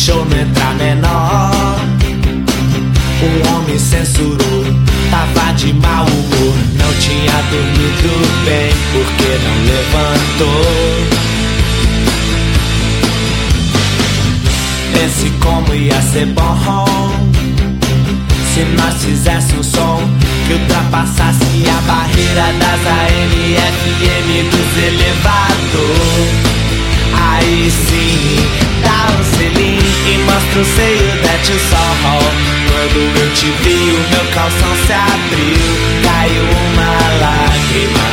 show não entra menor. O homem censurou, tava de mau humor. Não tinha dormido bem, porque não levantou. Pense como ia ser bom se nós fizesse um som que ultrapassasse a barreira das AM, seio da tio sol. Quando eu te vi, o meu calção se abriu, caiu uma lágrima.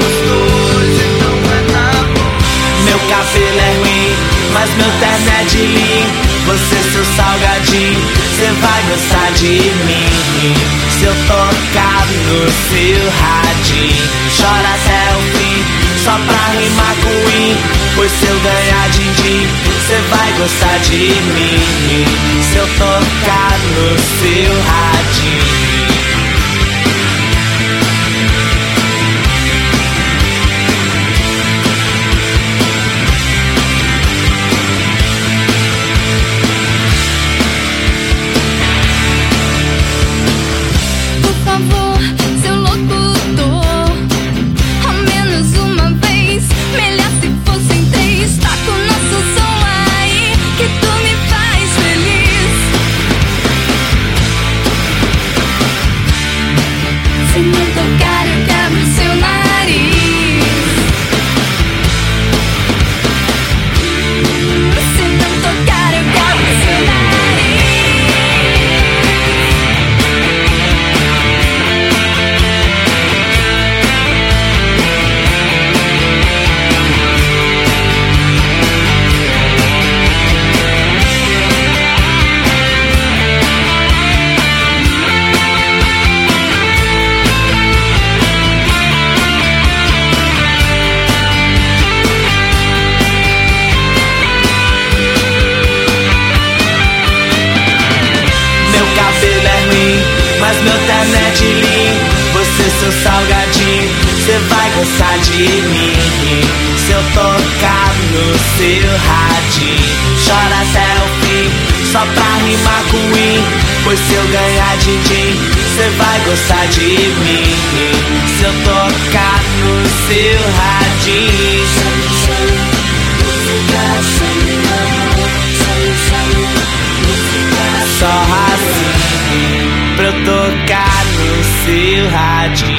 Gostoso, então vai na boa. Meu cabelo é ruim, mas meu vai gostar de mim. Se eu tocar no seu radinho, chora fim, só pra rimar com win. Pois se eu ganhar din-din, cê vai gostar de mim. Se eu tocar no seu radinho. Mas meu terno é de linho. Você, seu salgadinho, cê vai gostar de mim. Se eu tocar no seu radinho, chora até o fim, só pra rimar com win. Pois se eu ganhar din-din, cê vai gostar de mim. Se eu tocar no seu radinho. Seu radinho.